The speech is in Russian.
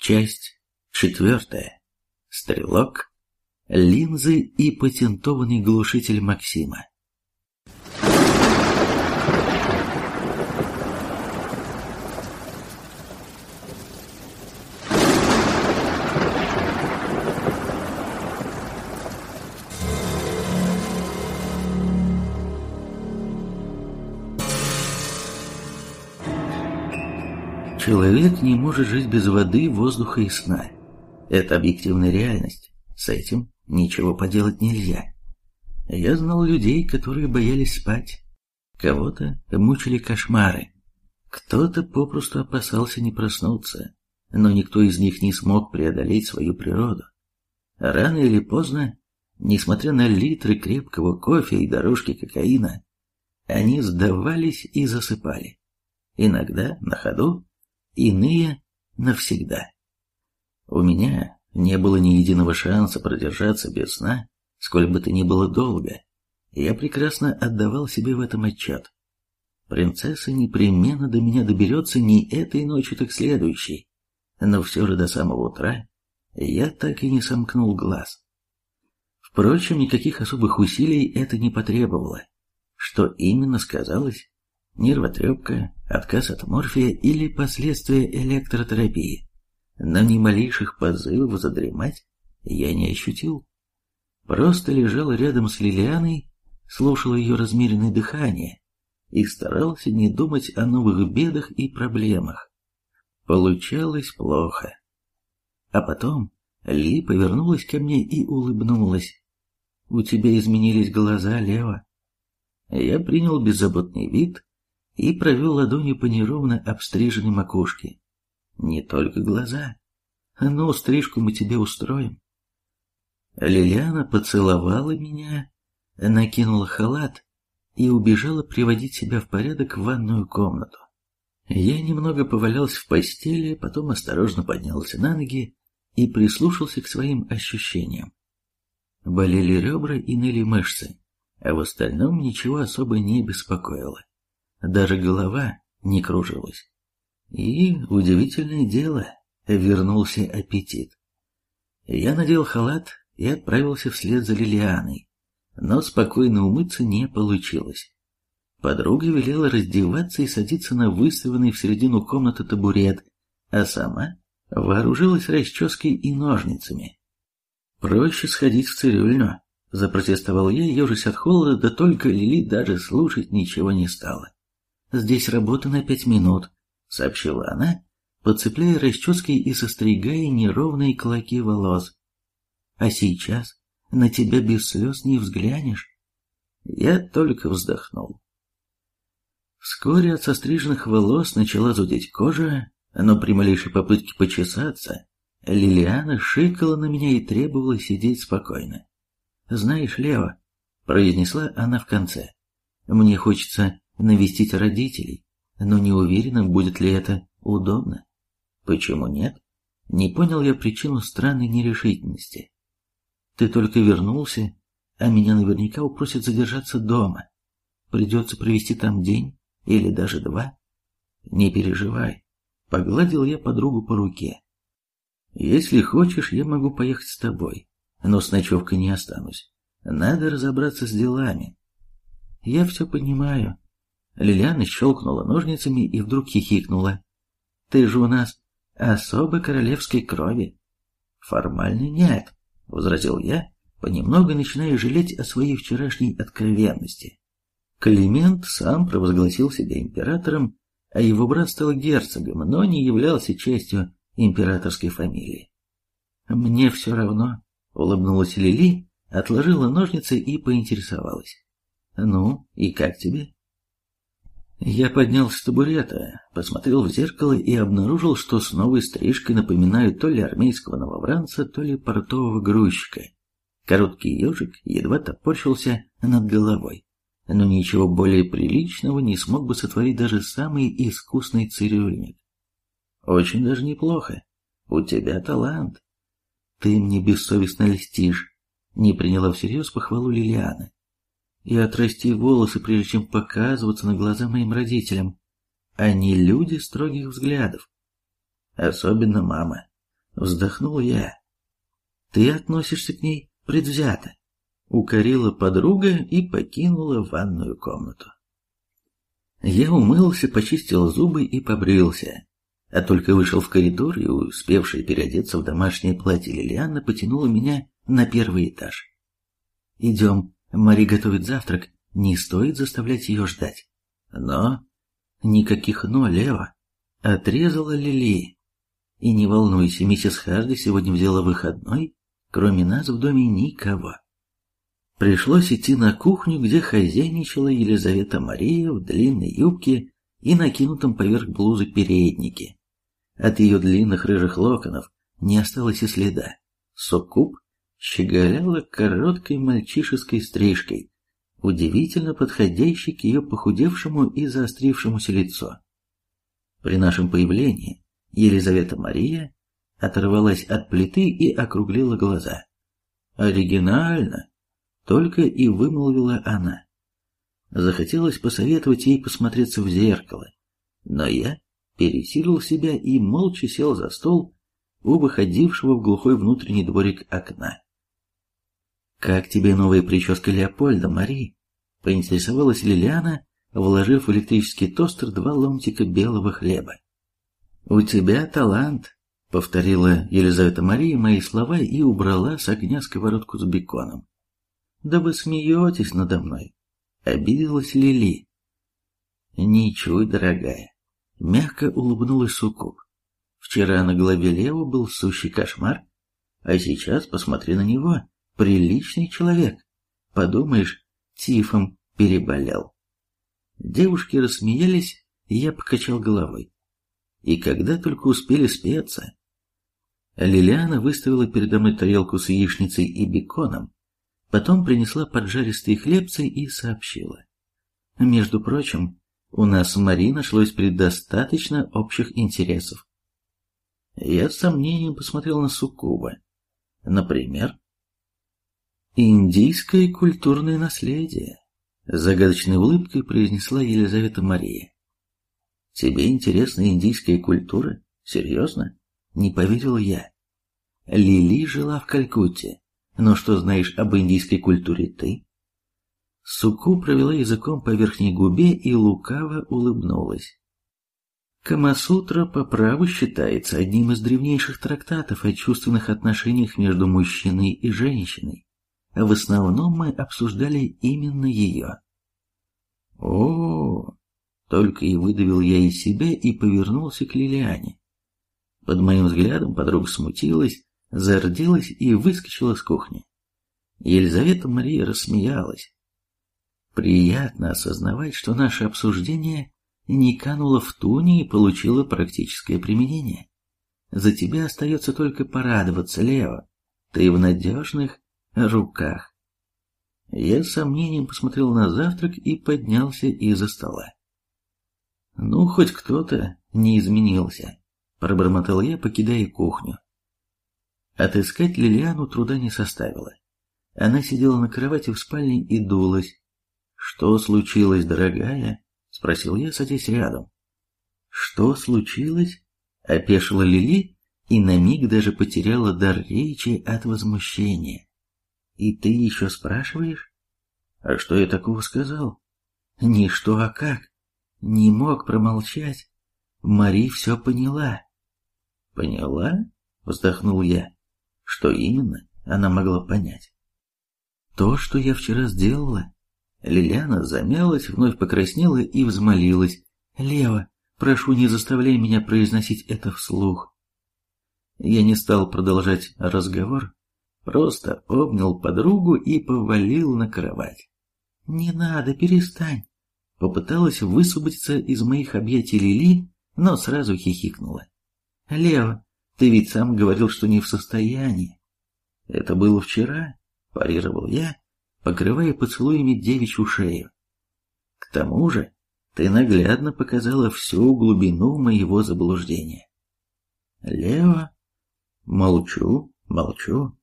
Часть четвертая. Стрелок, линзы и патентованный глушитель Максима. Человек не может жить без воды, воздуха и сна. Это объективная реальность. С этим ничего поделать нельзя. Я знал людей, которые боялись спать. Кого-то мучили кошмары. Кто-то попросту опасался не проснуться, но никто из них не смог преодолеть свою природу. Рано или поздно, несмотря на литры крепкого кофе и дорожки кокаина, они сдавались и засыпали. Иногда на ходу, иные навсегда. У меня не было ни единого шанса продержаться без сна, сколь бы то ни было долго. Я прекрасно отдавал себе в этом отчет. Принцесса непременно до меня доберется не этой ночью, так следующей. Но все же до самого утра я так и не сомкнул глаз. Впрочем, никаких особых усилий это не потребовало. Что именно сказалось, нервотрепка, отказ от морфия или последствия электротерапии. Но ни малейших позывов задремать я не ощутил. Просто лежал рядом с Лилианой, слушал ее размеренное дыхание и старался не думать о новых бедах и проблемах. Получалось плохо. А потом Ли повернулась ко мне и улыбнулась. «У тебя изменились глаза, Лева». Я принял беззаботный вид и провел ладонью по неровно обстриженной макушке. Не только глаза. Ну, стрижку мы тебе устроим. Лилиана поцеловала меня, накинула халат и убежала приводить себя в порядок в ванную комнату. Я немного повалялся в постели, потом осторожно поднялся на ноги и прислушался к своим ощущениям. Болели ребра и ныли мышцы, а в остальном ничего особо не беспокоило даже голова не кружилась. И, удивительное дело, вернулся аппетит. Я надел халат и отправился вслед за Лилианой, но спокойно умыться не получилось. Подруга велела раздеваться и садиться на выставленный в середину комнаты табурет, а сама вооружилась расческой и ножницами. «Проще сходить в цирюльню», — запротестовал я, ежась от холода, да только Лили даже слушать ничего не стала. «Здесь работа на пять минут», — сообщила она, подцепляя расческой и состригая неровные клоки волос. «А сейчас на тебя без слез не взглянешь». Я только вздохнул. Вскоре от состриженных волос начала зудеть кожа, но при малейшей попытке почесаться Лилиана шикала на меня и требовала сидеть спокойно. «Знаешь, Лева», — произнесла она в конце, — «мне хочется навестить родителей, но не уверена, будет ли это удобно. Почему нет? Не понял я причину странной нерешительности. Ты только вернулся, а меня наверняка упросят задержаться дома. Придется провести там день или даже два. Не переживай, погладил я подругу по руке. Если хочешь, я могу поехать с тобой, но с ночевкой не останусь. Надо разобраться с делами. Я все понимаю, Лилиана щелкнула ножницами и вдруг хихикнула. «Ты же у нас особо королевской крови». «Формально нет», — возразил я, понемногу начиная жалеть о своей вчерашней откровенности. Климент сам провозгласил себя императором, а его брат стал герцогом, но не являлся частью императорской фамилии. «Мне все равно», — улыбнулась Лили, отложила ножницы и поинтересовалась. «Ну, и как тебе?» Я поднялся с табурета, посмотрел в зеркало и обнаружил, что с новой стрижкой напоминаю то ли армейского новобранца, то ли портового грузчика. Короткий ежик едва топорщился над головой, но ничего более приличного не смог бы сотворить даже самый искусный цирюльник. Очень даже неплохо. У тебя талант. Ты мне бессовестно льстишь, не приняла всерьез похвалу Лилиана и отрасти волосы, прежде чем показываться на глаза моим родителям. Они люди строгих взглядов. Особенно мама. Вздохнул я. Ты относишься к ней предвзято. Укорила подруга и покинула ванную комнату. Я умылся, почистил зубы и побрился. А только вышел в коридор, и успевшая переодеться в домашнее платье Лилиана потянула меня на первый этаж. «Идем, Мари готовит завтрак, не стоит заставлять ее ждать». Но... Никаких «но», Лева. Отрезала Лили. И не волнуйся, миссис Харди сегодня взяла выходной, кроме нас в доме никого. Пришлось идти на кухню, где хозяйничала Елизавета Мария в длинной юбке и накинутом поверх блузы переднике. От ее длинных рыжих локонов не осталось и следа. Соккуб щеголяла короткой мальчишеской стрижкой, удивительно подходящей к ее похудевшему и заострившемуся лицу. При нашем появлении Елизавета Мария оторвалась от плиты и округлила глаза. «Оригинально!» — только и вымолвила она. Захотелось посоветовать ей посмотреться в зеркало, но я пересилил себя и молча сел за стол у выходившего в глухой внутренний дворик окна. «Как тебе новая прическа Леопольда, Мари?» — поинтересовалась Лилиана, вложив в электрический тостер два ломтика белого хлеба. «У тебя талант», — повторила Елизавета Мария мои слова и убрала с огня сковородку с беконом. «Да вы смеетесь надо мной», — обиделась Лили. «Ничуть, дорогая», — мягко улыбнулась Суккуб. «Вчера на голове Лео был сущий кошмар, а сейчас посмотри на него, приличный человек. Подумаешь, тифом переболел». Девушки рассмеялись, и я покачал головой. И когда только успели спеться, Лилиана выставила передо мной тарелку с яичницей и беконом, потом принесла поджаристые хлебцы и сообщила. Между прочим, у нас с Мари нашлось предостаточно общих интересов. Я с сомнением посмотрел на Суккуба. Например, индийское культурное наследие. Загадочной улыбкой произнесла Елизавета Мария. «Тебе интересна индийская культура? Серьезно?» Не поверил я. Лили жила в Калькутте. Но что знаешь об индийской культуре ты? Суку провела языком по верхней губе и лукаво улыбнулась. Камасутра по праву считается одним из древнейших трактатов о чувственных отношениях между мужчиной и женщиной. В основном мы обсуждали именно ее. О, только и выдавил я из себя и повернулся к Лилиане. Под моим взглядом подруга смутилась, зарделась и выскочила с кухни. Елизавета Мария рассмеялась. Приятно осознавать, что наше обсуждение не кануло в туне и получило практическое применение. За тебя остается только порадоваться, Лео. Ты в надежных руках. Я с сомнением посмотрел на завтрак и поднялся из-за стола. Ну, хоть кто-то не изменился, пробормотал я, покидая кухню. Отыскать Лилиану труда не составило. Она сидела на кровати в спальне и дулась. «Что случилось, дорогая?» — спросил я, садясь рядом. «Что случилось?» — опешила Лили и на миг даже потеряла дар речи от возмущения. И ты еще спрашиваешь? А что я такого сказал? Ни что, а как? Не мог промолчать. Мари все поняла. Поняла? Вздохнул я. Что именно она могла понять? То, что я вчера сделала. Лилиана замялась, вновь покраснела и взмолилась. «Лева, прошу, не заставляй меня произносить это вслух». Я не стал продолжать разговор, Просто обнял подругу и повалил на кровать. «Не надо, перестань!» Попыталась высвободиться из моих объятий Лили, но сразу хихикнула. «Лео, ты ведь сам говорил, что не в состоянии». «Это было вчера», — парировал я, покрывая поцелуями девичью шею. «К тому же ты наглядно показала всю глубину моего заблуждения». «Лео...» «Молчу, молчу.